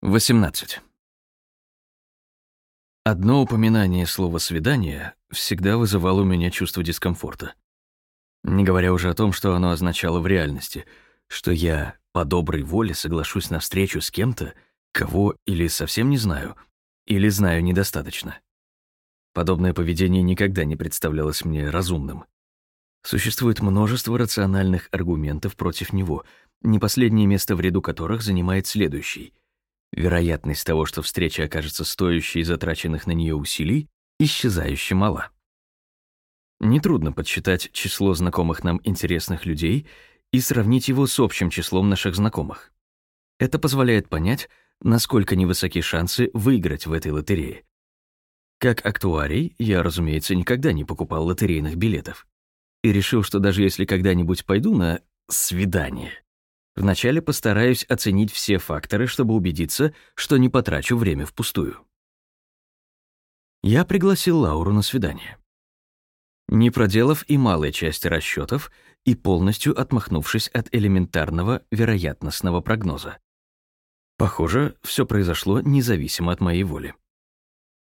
18. Одно упоминание слова «свидание» всегда вызывало у меня чувство дискомфорта. Не говоря уже о том, что оно означало в реальности, что я по доброй воле соглашусь на встречу с кем-то, кого или совсем не знаю, или знаю недостаточно. Подобное поведение никогда не представлялось мне разумным. Существует множество рациональных аргументов против него, не последнее место в ряду которых занимает следующий — Вероятность того, что встреча окажется стоящей затраченных на нее усилий, исчезающе мала. Нетрудно подсчитать число знакомых нам интересных людей и сравнить его с общим числом наших знакомых. Это позволяет понять, насколько невысоки шансы выиграть в этой лотерее. Как актуарий, я, разумеется, никогда не покупал лотерейных билетов. И решил, что даже если когда-нибудь пойду на свидание, Вначале постараюсь оценить все факторы, чтобы убедиться, что не потрачу время впустую. Я пригласил Лауру на свидание. Не проделав и малой части расчетов и полностью отмахнувшись от элементарного вероятностного прогноза. Похоже, все произошло независимо от моей воли.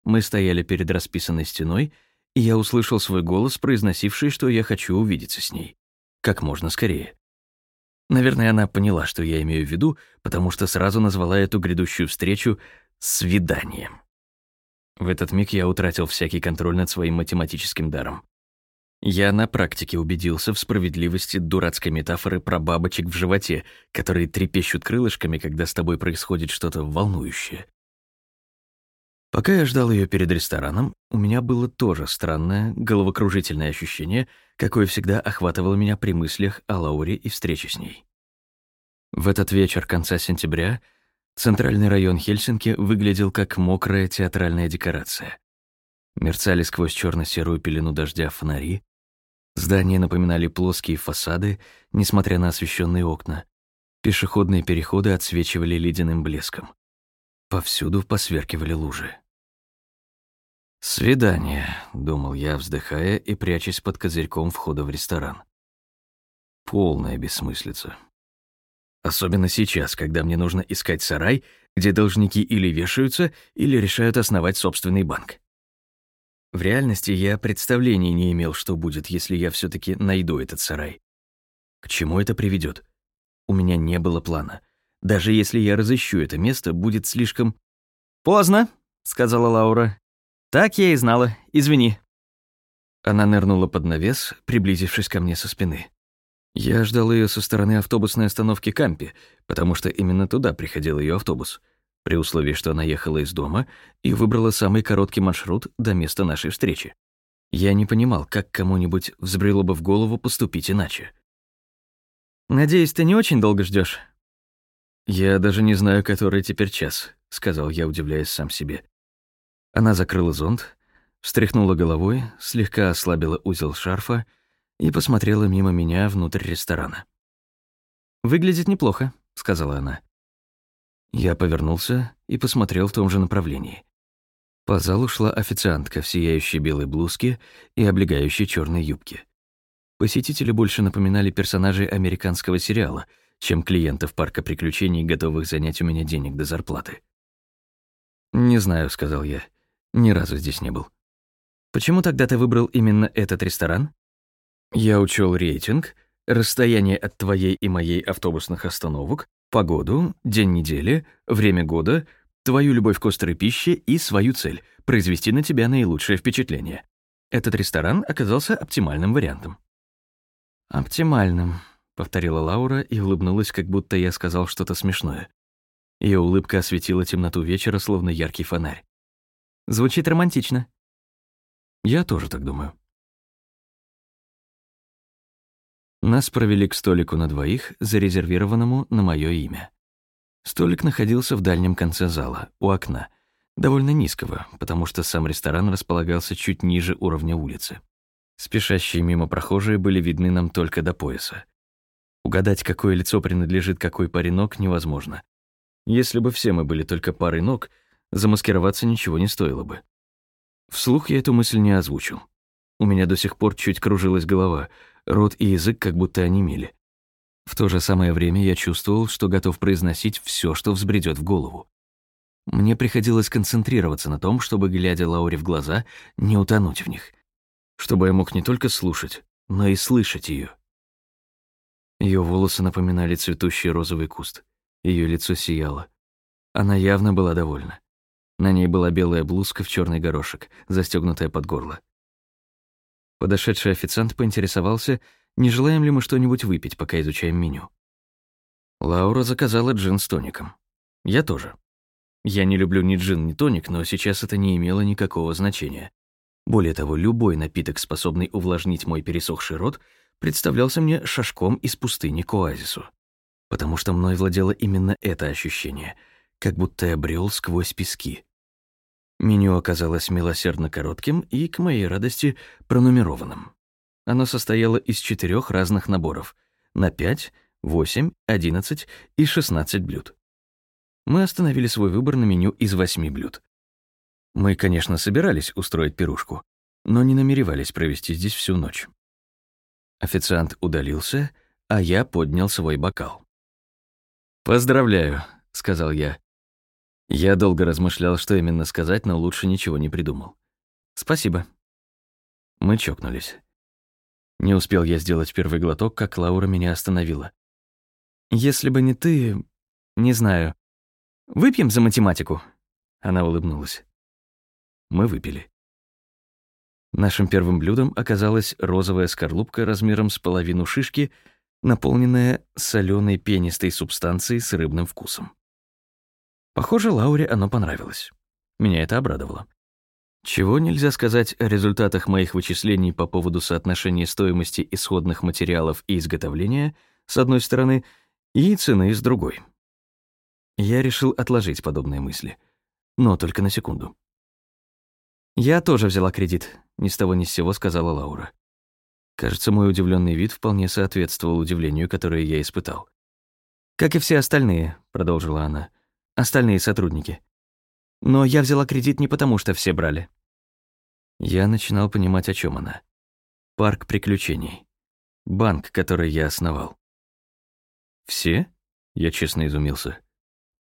Мы стояли перед расписанной стеной, и я услышал свой голос, произносивший, что я хочу увидеться с ней. Как можно скорее. Наверное, она поняла, что я имею в виду, потому что сразу назвала эту грядущую встречу «свиданием». В этот миг я утратил всякий контроль над своим математическим даром. Я на практике убедился в справедливости дурацкой метафоры про бабочек в животе, которые трепещут крылышками, когда с тобой происходит что-то волнующее. Пока я ждал ее перед рестораном, у меня было тоже странное, головокружительное ощущение, какое всегда охватывало меня при мыслях о Лауре и встрече с ней. В этот вечер конца сентября центральный район Хельсинки выглядел как мокрая театральная декорация. Мерцали сквозь черно серую пелену дождя фонари, здания напоминали плоские фасады, несмотря на освещенные окна, пешеходные переходы отсвечивали ледяным блеском. Повсюду посверкивали лужи. «Свидание», — думал я, вздыхая и прячась под козырьком входа в ресторан. Полная бессмыслица. Особенно сейчас, когда мне нужно искать сарай, где должники или вешаются, или решают основать собственный банк. В реальности я представления не имел, что будет, если я все таки найду этот сарай. К чему это приведет? У меня не было плана. Даже если я разыщу это место, будет слишком... «Поздно», — сказала Лаура. «Так я и знала. Извини». Она нырнула под навес, приблизившись ко мне со спины. Я ждал ее со стороны автобусной остановки Кампи, потому что именно туда приходил ее автобус, при условии, что она ехала из дома и выбрала самый короткий маршрут до места нашей встречи. Я не понимал, как кому-нибудь взбрело бы в голову поступить иначе. «Надеюсь, ты не очень долго ждешь. «Я даже не знаю, который теперь час», — сказал я, удивляясь сам себе. Она закрыла зонт, встряхнула головой, слегка ослабила узел шарфа и посмотрела мимо меня внутрь ресторана. «Выглядит неплохо», — сказала она. Я повернулся и посмотрел в том же направлении. По залу шла официантка в сияющей белой блузке и облегающей черной юбке. Посетители больше напоминали персонажей американского сериала, чем клиентов парка приключений, готовых занять у меня денег до зарплаты. «Не знаю», — сказал я. Ни разу здесь не был. Почему тогда ты выбрал именно этот ресторан? Я учел рейтинг, расстояние от твоей и моей автобусных остановок, погоду, день недели, время года, твою любовь к острой пище и свою цель — произвести на тебя наилучшее впечатление. Этот ресторан оказался оптимальным вариантом. «Оптимальным», — повторила Лаура и улыбнулась, как будто я сказал что-то смешное. Ее улыбка осветила темноту вечера, словно яркий фонарь. Звучит романтично. Я тоже так думаю. Нас провели к столику на двоих, зарезервированному на мое имя. Столик находился в дальнем конце зала, у окна, довольно низкого, потому что сам ресторан располагался чуть ниже уровня улицы. Спешащие мимо прохожие были видны нам только до пояса. Угадать, какое лицо принадлежит какой паре ног, невозможно. Если бы все мы были только парой ног — замаскироваться ничего не стоило бы. Вслух я эту мысль не озвучил. У меня до сих пор чуть кружилась голова, рот и язык как будто онемели. В то же самое время я чувствовал, что готов произносить все, что взбредет в голову. Мне приходилось концентрироваться на том, чтобы, глядя Лауре в глаза, не утонуть в них. Чтобы я мог не только слушать, но и слышать ее. Ее волосы напоминали цветущий розовый куст. Ее лицо сияло. Она явно была довольна. На ней была белая блузка в черный горошек, застегнутая под горло. Подошедший официант поинтересовался, не желаем ли мы что-нибудь выпить, пока изучаем меню. Лаура заказала джин с тоником. Я тоже. Я не люблю ни джин, ни тоник, но сейчас это не имело никакого значения. Более того, любой напиток, способный увлажнить мой пересохший рот, представлялся мне шажком из пустыни к оазису. Потому что мной владело именно это ощущение, как будто я брел сквозь пески. Меню оказалось милосердно коротким и, к моей радости, пронумерованным. Оно состояло из четырех разных наборов на 5, 8, 11 и 16 блюд. Мы остановили свой выбор на меню из восьми блюд. Мы, конечно, собирались устроить пирушку, но не намеревались провести здесь всю ночь. Официант удалился, а я поднял свой бокал. «Поздравляю», — сказал я. Я долго размышлял, что именно сказать, но лучше ничего не придумал. «Спасибо». Мы чокнулись. Не успел я сделать первый глоток, как Лаура меня остановила. «Если бы не ты... не знаю. Выпьем за математику?» Она улыбнулась. Мы выпили. Нашим первым блюдом оказалась розовая скорлупка размером с половину шишки, наполненная соленой пенистой субстанцией с рыбным вкусом. Похоже, Лауре оно понравилось. Меня это обрадовало. Чего нельзя сказать о результатах моих вычислений по поводу соотношения стоимости исходных материалов и изготовления, с одной стороны, и цены с другой. Я решил отложить подобные мысли. Но только на секунду. «Я тоже взяла кредит», — ни с того ни с сего сказала Лаура. Кажется, мой удивленный вид вполне соответствовал удивлению, которое я испытал. «Как и все остальные», — продолжила она остальные сотрудники. Но я взяла кредит не потому, что все брали. Я начинал понимать, о чем она. Парк приключений. Банк, который я основал. «Все?» — я честно изумился.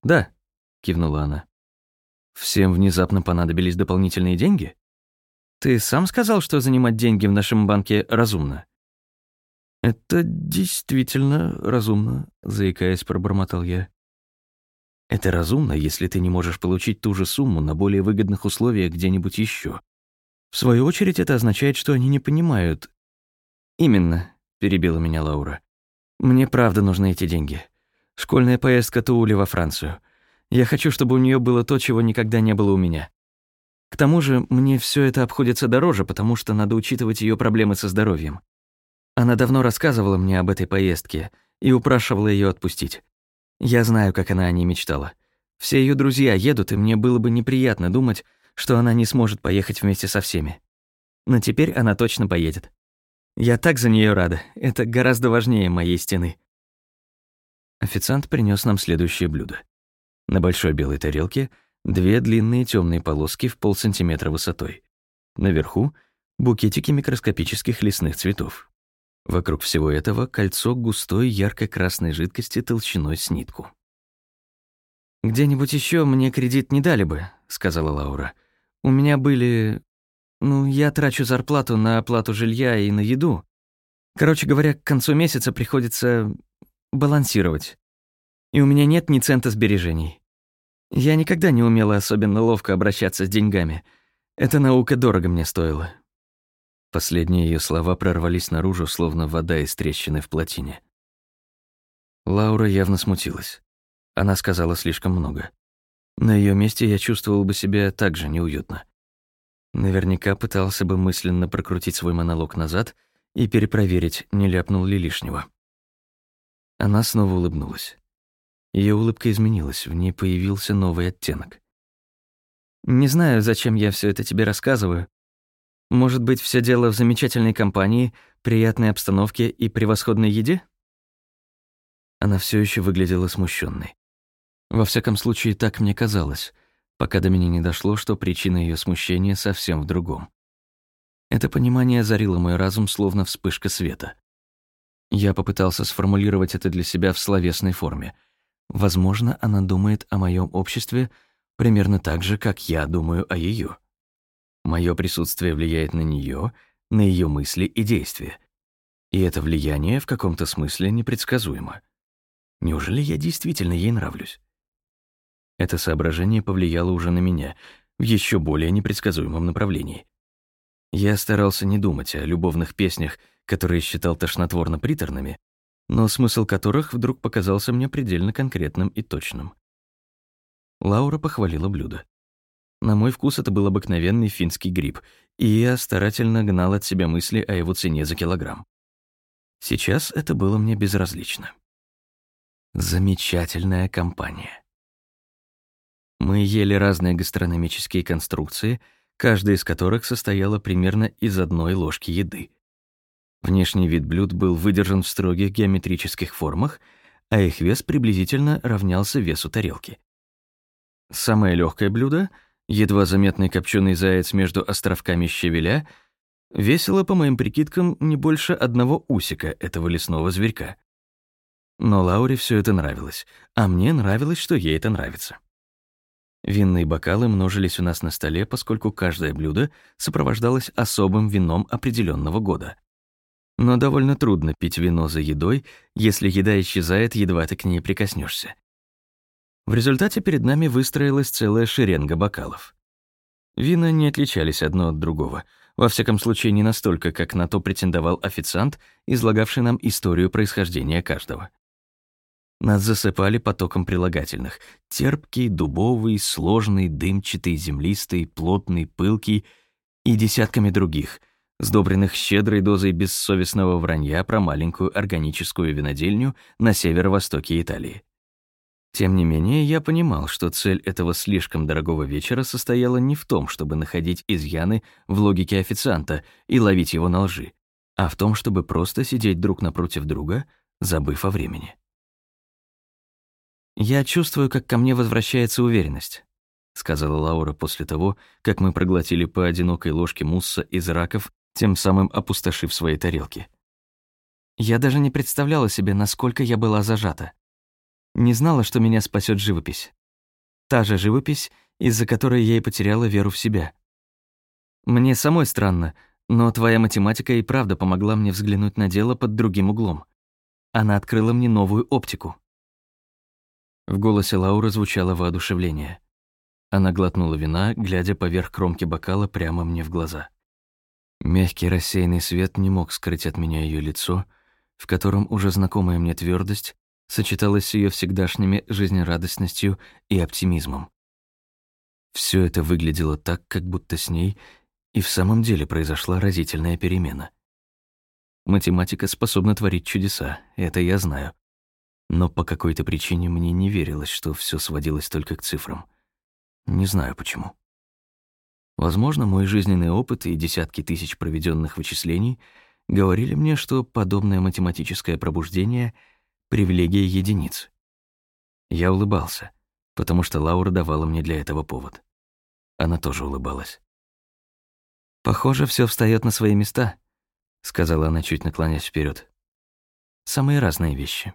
«Да», — кивнула она. «Всем внезапно понадобились дополнительные деньги?» «Ты сам сказал, что занимать деньги в нашем банке разумно?» «Это действительно разумно», — заикаясь, пробормотал я. Это разумно, если ты не можешь получить ту же сумму на более выгодных условиях где-нибудь еще. В свою очередь, это означает, что они не понимают. «Именно», — перебила меня Лаура. «Мне правда нужны эти деньги. Школьная поездка Туули во Францию. Я хочу, чтобы у нее было то, чего никогда не было у меня. К тому же, мне все это обходится дороже, потому что надо учитывать ее проблемы со здоровьем. Она давно рассказывала мне об этой поездке и упрашивала ее отпустить. Я знаю, как она о ней мечтала. Все ее друзья едут, и мне было бы неприятно думать, что она не сможет поехать вместе со всеми. Но теперь она точно поедет. Я так за нее рада. Это гораздо важнее моей стены. Официант принес нам следующее блюдо. На большой белой тарелке две длинные темные полоски в полсантиметра высотой. Наверху — букетики микроскопических лесных цветов. Вокруг всего этого кольцо густой ярко-красной жидкости толщиной с нитку. «Где-нибудь еще мне кредит не дали бы», — сказала Лаура. «У меня были... Ну, я трачу зарплату на оплату жилья и на еду. Короче говоря, к концу месяца приходится балансировать. И у меня нет ни цента сбережений. Я никогда не умела особенно ловко обращаться с деньгами. Эта наука дорого мне стоила. Последние ее слова прорвались наружу, словно вода из трещины в плотине. Лаура явно смутилась. Она сказала слишком много. На ее месте я чувствовал бы себя так же неуютно. Наверняка пытался бы мысленно прокрутить свой монолог назад и перепроверить, не ляпнул ли лишнего. Она снова улыбнулась. Ее улыбка изменилась, в ней появился новый оттенок. «Не знаю, зачем я все это тебе рассказываю, может быть, все дело в замечательной компании, приятной обстановке и превосходной еде? Она все еще выглядела смущенной. Во всяком случае, так мне казалось, пока до меня не дошло, что причина ее смущения совсем в другом. Это понимание озарило мой разум, словно вспышка света. Я попытался сформулировать это для себя в словесной форме. Возможно, она думает о моем обществе примерно так же, как я думаю о ее. Мое присутствие влияет на нее, на ее мысли и действия. И это влияние в каком-то смысле непредсказуемо. Неужели я действительно ей нравлюсь? Это соображение повлияло уже на меня в еще более непредсказуемом направлении. Я старался не думать о любовных песнях, которые считал тошнотворно-приторными, но смысл которых вдруг показался мне предельно конкретным и точным. Лаура похвалила блюдо. На мой вкус это был обыкновенный финский гриб, и я старательно гнал от себя мысли о его цене за килограмм. Сейчас это было мне безразлично. Замечательная компания. Мы ели разные гастрономические конструкции, каждая из которых состояла примерно из одной ложки еды. Внешний вид блюд был выдержан в строгих геометрических формах, а их вес приблизительно равнялся весу тарелки. Самое легкое блюдо, едва заметный копченый заяц между островками щавеля, весило, по моим прикидкам, не больше одного усика этого лесного зверька. Но Лауре все это нравилось, а мне нравилось, что ей это нравится. Винные бокалы множились у нас на столе, поскольку каждое блюдо сопровождалось особым вином определенного года. Но довольно трудно пить вино за едой, если еда исчезает, едва ты к ней прикоснешься. В результате перед нами выстроилась целая шеренга бокалов. Вина не отличались одно от другого, во всяком случае не настолько, как на то претендовал официант, излагавший нам историю происхождения каждого. Нас засыпали потоком прилагательных. Терпкий, дубовый, сложный, дымчатый, землистый, плотный, пылкий и десятками других, сдобренных щедрой дозой бессовестного вранья про маленькую органическую винодельню на северо-востоке Италии. Тем не менее, я понимал, что цель этого слишком дорогого вечера состояла не в том, чтобы находить изъяны в логике официанта и ловить его на лжи, а в том, чтобы просто сидеть друг напротив друга, забыв о времени. «Я чувствую, как ко мне возвращается уверенность», — сказала Лаура после того, как мы проглотили по одинокой ложке мусса из раков, тем самым опустошив свои тарелки. Я даже не представляла себе, насколько я была зажата. Не знала, что меня спасет живопись. Та же живопись, из-за которой я и потеряла веру в себя. Мне самой странно, но твоя математика и правда помогла мне взглянуть на дело под другим углом. Она открыла мне новую оптику. В голосе Лауры звучало воодушевление. Она глотнула вина, глядя поверх кромки бокала прямо мне в глаза. Мягкий рассеянный свет не мог скрыть от меня ее лицо, в котором уже знакомая мне твердость сочеталось с ее всегдашними жизнерадостностью и оптимизмом. Все это выглядело так, как будто с ней и в самом деле произошла разительная перемена. Математика способна творить чудеса, это я знаю. Но по какой-то причине мне не верилось, что все сводилось только к цифрам. Не знаю почему. Возможно, мой жизненный опыт и десятки тысяч проведенных вычислений говорили мне, что подобное математическое пробуждение — привилегия единиц. Я улыбался, потому что Лаура давала мне для этого повод. Она тоже улыбалась. «Похоже, все встает на свои места», — сказала она, чуть наклонясь вперед. «Самые разные вещи».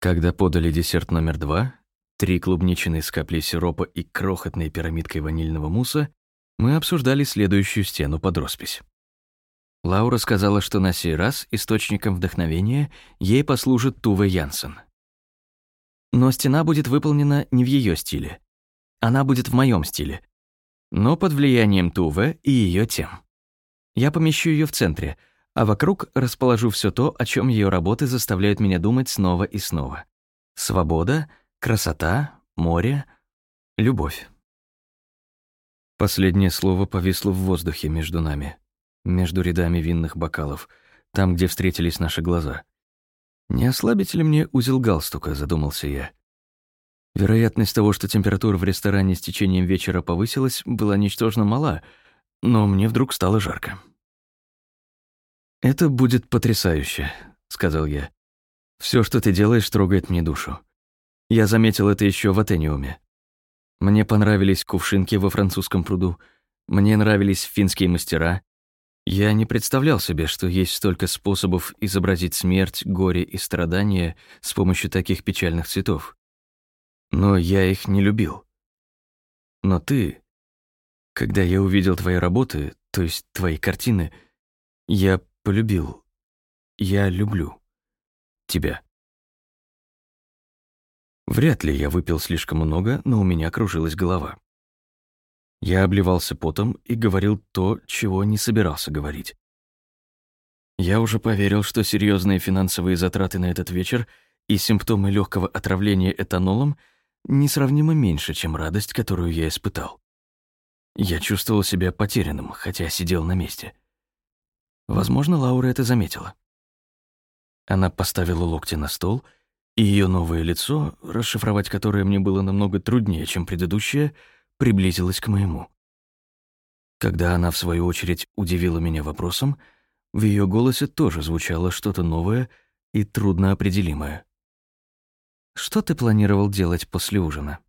Когда подали десерт номер два, три клубничины с каплей сиропа и крохотной пирамидкой ванильного мусса, мы обсуждали следующую стену под роспись. Лаура сказала, что на сей раз источником вдохновения ей послужит Тува Янсен. Но стена будет выполнена не в ее стиле. Она будет в моем стиле, но под влиянием Тувы и ее тем. Я помещу ее в центре, а вокруг расположу все то, о чем ее работы заставляют меня думать снова и снова. Свобода, красота, море, любовь. Последнее слово повисло в воздухе между нами между рядами винных бокалов, там, где встретились наши глаза. «Не ослабить ли мне узел галстука?» — задумался я. Вероятность того, что температура в ресторане с течением вечера повысилась, была ничтожно мала, но мне вдруг стало жарко. «Это будет потрясающе», — сказал я. Все, что ты делаешь, трогает мне душу. Я заметил это еще в Атениуме. Мне понравились кувшинки во французском пруду, мне нравились финские мастера, я не представлял себе, что есть столько способов изобразить смерть, горе и страдания с помощью таких печальных цветов. Но я их не любил. Но ты, когда я увидел твои работы, то есть твои картины, я полюбил. Я люблю тебя. Вряд ли я выпил слишком много, но у меня кружилась голова. Я обливался потом и говорил то, чего не собирался говорить. Я уже поверил, что серьезные финансовые затраты на этот вечер и симптомы легкого отравления этанолом несравнимо меньше, чем радость, которую я испытал. Я чувствовал себя потерянным, хотя сидел на месте. Возможно, Лаура это заметила. Она поставила локти на стол, и ее новое лицо, расшифровать которое мне было намного труднее, чем предыдущее, приблизилось к моему. Когда она, в свою очередь, удивила меня вопросом, в ее голосе тоже звучало что-то новое и трудноопределимое. «Что ты планировал делать после ужина?»